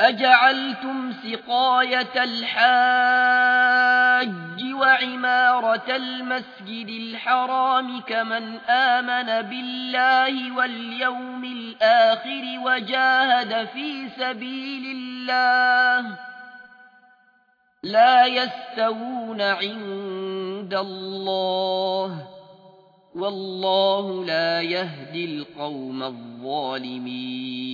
أجعلتم سقاية الحاج وعمارة المسجد الحرام كمن آمن بالله واليوم الآخر وجاهد في سبيل الله لا يستوون عند الله والله لا يهدي القوم الظالمين